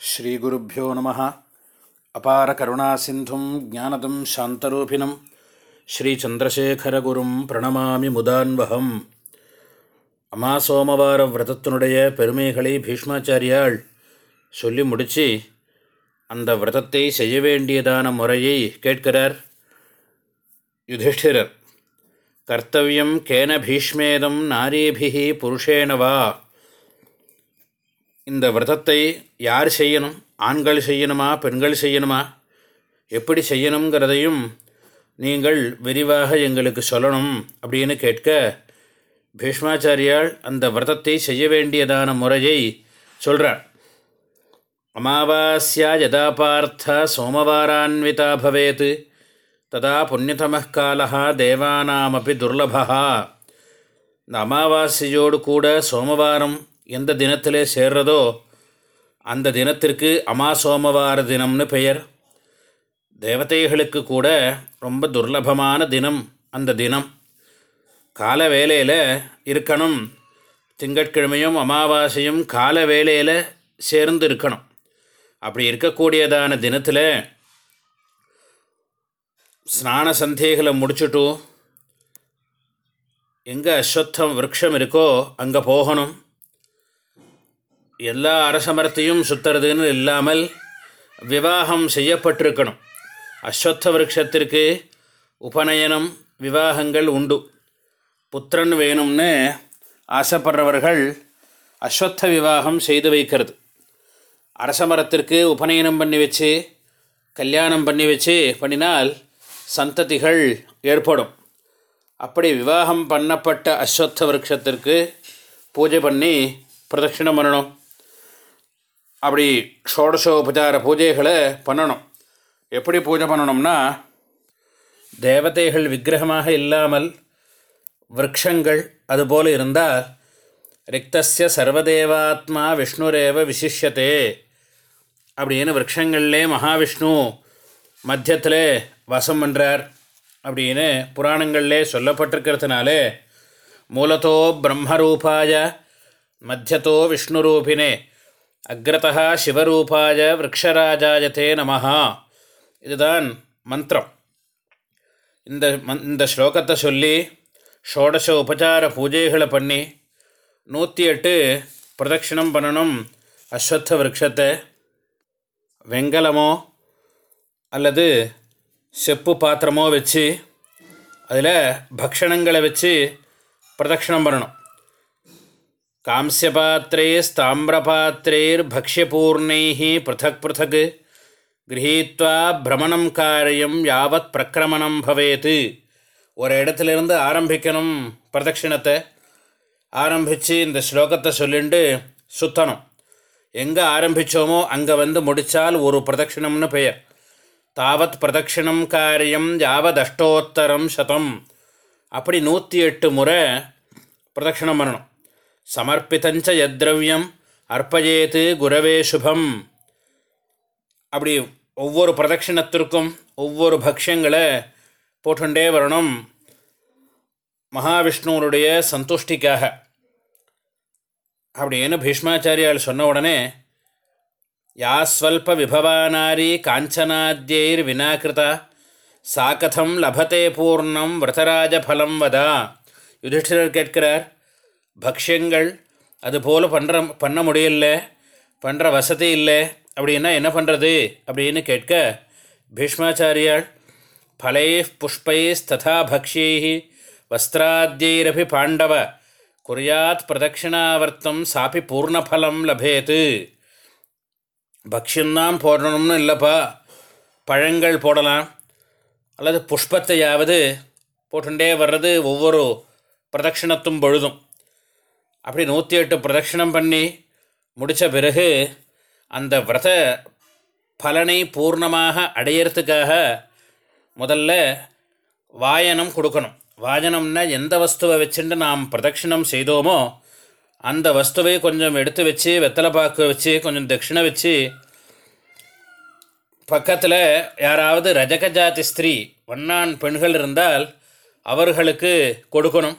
ஸ்ரீகுருப்போ நம. அபார கருணாசிந்தும் ஜானதம் சாந்தரூபிணம். ஸ்ரீச்சந்திரசேகரகுரும் பிரணமாமி முதான்வகம். அமா சோமவார விரதத்தினுடைய பெருமைகளை பீஷ்மாச்சாரியால் சொல்லி முடித்து அந்த விரதத்தை செய்ய வேண்டியதான முறையை கேட்கிறார் யுதிஷ்டிரர். கர்த்தவியம் கேன பீஷ்மேதம் நாரீபிகி புருஷேனவா இந்த விரதத்தை யார் செய்யணும்? ஆண்கள் செய்யணுமா? பெண்கள் செய்யணுமா? எப்படி செய்யணுங்கிறதையும் நீங்கள் விரிவாக எங்களுக்கு சொல்லணும் அப்படின்னு கேட்க பீஷ்மாச்சாரியால் அந்த விரதத்தை செய்ய வேண்டியதான முறையை சொல்கிறார் அமாவாஸ்யா யதா பார்த்த சோமவாரான்விதா பவேத். ததா புண்ணியதம காலா தேவானாமப்பி துர்லபா. இந்த அமாவாசையோடு கூட சோமவாரம் எந்த தினத்திலே சேர்றதோ அந்த தினத்திற்கு அமாசோமவார தினம்னு பெயர். தேவதைகளுக்கு கூட ரொம்ப துர்லபமான தினம் அந்த தினம். கால வேலையில் இருக்கணும். திங்கட்கிழமையும் அமாவாசையும் கால வேலையில் சேர்ந்து இருக்கணும். அப்படி இருக்கக்கூடியதான தினத்தில் ஸ்நான சந்தேகளை முடிச்சுட்டு எங்கே அஸ்வத்தம் விரக்ஷம் இருக்கோ அங்கே போகணும். எல்லா அரசமரத்தையும் சுற்றுறதுன்னு இல்லாமல் விவாகம் செய்யப்பட்டிருக்கணும். அஸ்வத்த விரக்ஷத்திற்கு உபநயனம் விவாகங்கள் உண்டு. புத்திரன் வேணும்னு ஆசைப்படுறவர்கள் அஸ்வத்த விவாகம் செய்து வைக்கிறது. அரசமரத்திற்கு உபநயனம் பண்ணி வச்சு கல்யாணம் பண்ணி வச்சு பண்ணினால் சந்ததிகள் ஏற்படும். அப்படி விவாகம் பண்ணப்பட்ட அஸ்வத்த விரக்ஷத்திற்கு பூஜை பண்ணி பிரதட்சிணம் பண்ணணும். அப்படி ஷோடசோபச்சார பூஜைகளை பண்ணணும். எப்படி பூஜை பண்ணணும்னா தேவதைகள் விக்கிரகமாக இல்லாமல் விரக்ஷங்கள் அதுபோல் இருந்தால் ரிக்தஸ்ய சர்வதேவாத்மா விஷ்ணுரேவ விசிஷ்யத்தே அப்படின்னு விரக்ஷங்கள்லே மகாவிஷ்ணு மத்தியத்தில் வாசம் பண்ணுறார் அப்படின்னு புராணங்களிலே சொல்லப்பட்டிருக்கிறதுனாலே மூலத்தோ பிரம்மரூபாய மத்தியத்தோ விஷ்ணுரூபினே அக்ரதா சிவரூபாய விரக்ஷராஜாயத்தே நமஹா. இதுதான் மந்திரம். இந்த மந் இந்த ஸ்லோகத்தை சொல்லி ஷோடச உபச்சார பூஜைகளை பண்ணி நூற்றி எட்டு பிரதட்சிணம் பண்ணணும் அஸ்வத்த விரக்ஷத்தை. வெங்கலமோ அல்லது செப்பு பாத்திரமோ வச்சு அதில் பக்ஷணங்களை வச்சு பிரதட்சிணம் பண்ணணும். காம்சியபாத்திரைஸ்தாமிரபாத்திரைர் பக்ஷ்யபூர்ணை பிருத்தக் பிருத்தக் கிரகீத்வா பிரமணம் காரியம் யாவத் பிரக்கிரமணம் பவேத் ஒரு இடத்துலேருந்து ஆரம்பிக்கணும் பிரதட்சிணத்தை ஆரம்பித்து இந்த ஸ்லோகத்தை சொல்லிண்டு சுத்தணும்। எங்கே ஆரம்பித்தோமோ அங்கே வந்து முடித்தால் ஒரு பிரதட்சிணம்னு பெயர்। தாவத் பிரதட்சிணம் காரியம் யாவதஷ்டோத்தரம் சதம்। அப்படி நூற்றி எட்டு முறை பிரதட்சிணம் பண்ணணும்। சமர்ப்பித்தஞ்ச யத்ரவியம் அர்ப்பயேத்து குரவே சுபம். அப்படி ஒவ்வொரு பிரதட்சிணத்திற்கும் ஒவ்வொரு பக்ஷங்களை போட்டுண்டே வரணும். மகாவிஷ்ணுவனுடைய சந்துஷ்டிக்காக. அப்படின்னு பீஷ்மாச்சாரியால் சொன்ன உடனே யா ஸ்வல்ப விபவானாரி காஞ்சனாத்யைர் வினாக்கிருதா சா கதம் லபத்தே பூர்ணம் விரதராஜ பலம் வதா. யுதிஷ்டிரர் கேட்கிறார் பக்ஷங்கள் அதுபோல் பண்ணுற பண்ண முடியல பண்ணுற வசதி இல்லை அப்படின்னா என்ன பண்ணுறது அப்படின்னு கேட்க பீஷ்மாச்சாரியால் ஃபலை புஷ்பைஸ்ததா பக்ஷை வஸ்திராத்யைரபி பாண்டவ குறியாத் பிரதட்சிணாவர்த்தம் சாப்பி பூர்ணஃபலம் லபேத்து பக்ஷந்தான் போடணும்னு இல்லைப்பா. பழங்கள் போடலாம். அல்லது புஷ்பத்தையாவது போட்டுண்டே வர்றது ஒவ்வொரு பிரதட்சிணத்தும் பொழுதும். அப்படி நூற்றி எட்டு பிரதட்சிணம் பண்ணி முடித்த பிறகு அந்த விரத பலனை பூர்ணமாக அடையிறதுக்காக முதல்ல வாயனம் கொடுக்கணும். வாயனம்னா எந்த வஸ்துவை வச்சுட்டு நாம் பிரதட்சிணம் செய்தோமோ அந்த வஸ்துவை கொஞ்சம் எடுத்து வச்சு வெத்தலை பாக்கு வச்சு கொஞ்சம் தட்சிணை வச்சு பக்கத்தில் யாராவது ரஜக ஜாதி ஸ்திரீ வண்ணான் பெண்கள் இருந்தால் அவர்களுக்கு கொடுக்கணும்.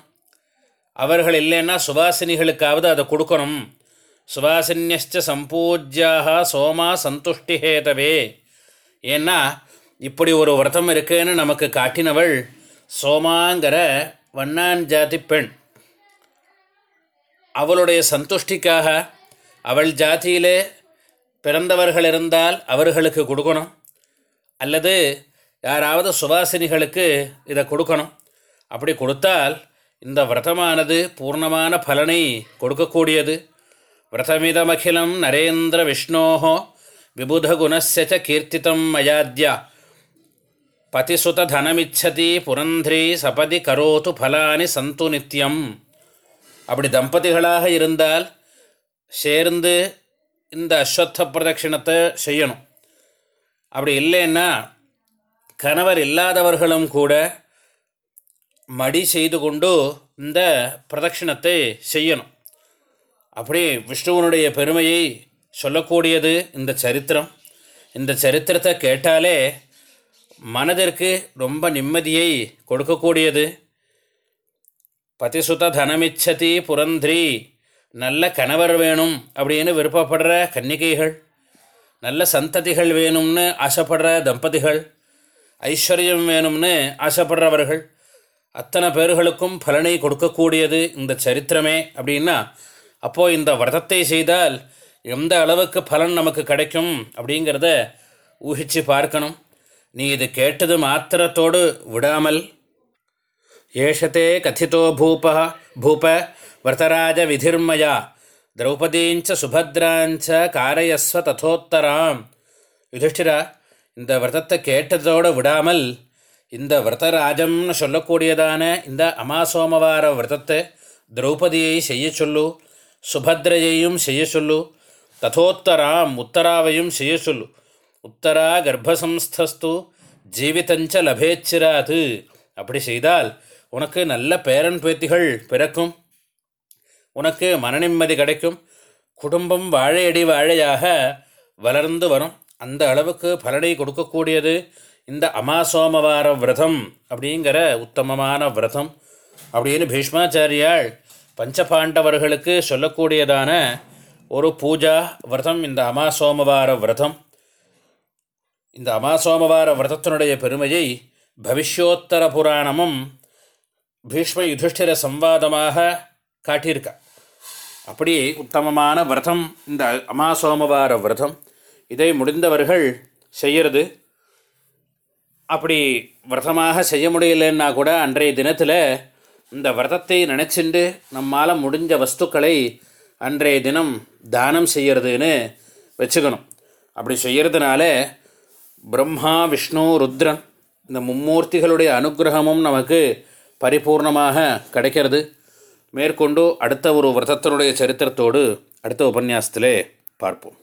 அவர்கள் இல்லைன்னா சுவாசினிகளுக்காவது அதை கொடுக்கணும். சுவாசின்யச்ச சம்பூஜ்யாக சோமா சந்துஷ்டி ஹேதவே ஏன்னா இப்படி ஒரு விரதம் இருக்குன்னு நமக்கு காட்டினவள் சோமாங்கிற வண்ணான் ஜாதி பெண். அவளுடைய சந்துஷ்டிக்காக அவள் ஜாதியிலே பிறந்தவர்கள் இருந்தால் அவர்களுக்கு கொடுக்கணும். அல்லது யாராவது சுவாசினிகளுக்கு இதை கொடுக்கணும். அப்படி கொடுத்தால் இந்த விரதமானது பூர்ணமான பலனை கொடுக்கக்கூடியது. விரதமிதமகிலம் நரேந்திர விஷ்ணோஹோ விபுதகுணஸ்ய கீர்த்தித்தம் மயாத்யா பதிசுத தனமிச்சதி புரந்திரி சபதி கரோத்து பலானி சந்து நித்தியம் அப்படி தம்பதிகளாக இருந்தால் சேர்ந்து இந்த அஸ்வத்த பிரதட்சிணத்தை செய்யணும். அப்படி இல்லைன்னா கணவர் இல்லாதவர்களும் கூட மடி செய்து கொண்டு இந்த பிரதட்சிணத்தை செய்யணும். அப்படி விஷ்ணுவனுடைய பெருமையை சொல்லக்கூடியது இந்த சரித்திரம். இந்த சரித்திரத்தை கேட்டாலே மனதிற்கு ரொம்ப நிம்மதியை கொடுக்கக்கூடியது. பதிசுத தனமிச்சதி புரந்திரி நல்ல கணவர் வேணும் அப்படின்னு விருப்பப்படுற கன்னிகைகள் நல்ல சந்ததிகள் வேணும்னு ஆசைப்படுற தம்பதிகள் ஐஸ்வர்யம் வேணும்னு ஆசைப்படுறவர்கள் அத்தனை பேர்களுக்கும் பலனை கொடுக்கக்கூடியது இந்த சரித்திரமே அப்படின்னா அப்போது இந்த விரதத்தை செய்தால் எந்த அளவுக்கு பலன் நமக்கு கிடைக்கும் அப்படிங்கிறத ஊகித்து பார்க்கணும். நீ இது கேட்டது மாத்திரத்தோடு விடாமல் ஏஷத்தே கதிதோ பூபா பூப விரதராஜ விதிர்மயா திரௌபதீஞ்ச சுபத்ராஞ்ச காரயஸ்வ ததோத்தராம். யுதிஷ்டிரா இந்த விரதத்தை கேட்டதோடு விடாமல் இந்த விரதராஜம்னு சொல்லக்கூடியதான இந்த அமாசோமவார விரதத்தை திரௌபதியை செய்ய சொல்லு சுபத்ரையையும் செய்ய சொல்லு ததோத்தராம் உத்தராவையும் செய்ய சொல்லு. உத்தரா கர்ப்பசம்ஸ்தஸ்து ஜீவிதஞ்ச லபேச்சிராது. அப்படி செய்தால் உனக்கு நல்ல பேரன் பேத்திகள் பிறக்கும். உனக்கு மனநிம்மதி கிடைக்கும். குடும்பம் வாழையடி வாழையாக வளர்ந்து வரும். அந்த அளவுக்கு பலனை கொடுக்கக்கூடியது இந்த அமாசோமவார விரதம் அப்படிங்கிற உத்தமமான விரதம் அப்படின்னு பீஷ்மாச்சாரியால் பஞ்சபாண்டவர்களுக்கு சொல்லக்கூடியதான ஒரு பூஜா விரதம் இந்த அமாசோமவார விரதம். இந்த அமாசோமவார விரதத்தினுடைய பெருமையை பவிஷ்யோத்தர புராணமும் பீஷ்ம யுதிஷ்டிர சம்வாதமாக காட்டியிருக்கா. அப்படி உத்தமமான விரதம் இந்த அமாசோமவார விரதம். இதை முடிந்தவர்கள் செய்கிறது அப்படி விரதமாக செய்ய முடியலன்னா கூட அன்றைய தினத்தில் இந்த விரதத்தை நினச்சிண்டு நம்மால் முடிஞ்ச வஸ்துக்களை அன்றைய தினம் தானம் செய்யறதுன்னு வச்சுக்கணும். அப்படி செய்கிறதுனால பிரம்மா விஷ்ணு ருத்ரன் இந்த மும்மூர்த்திகளுடைய அனுகிரகமும் நமக்கு பரிபூர்ணமாக கிடைக்கிறது. மேற்கொண்டு அடுத்த ஒரு விரதத்தினுடைய சரித்திரத்தோடு அடுத்த உபன்யாசத்திலே பார்ப்போம்.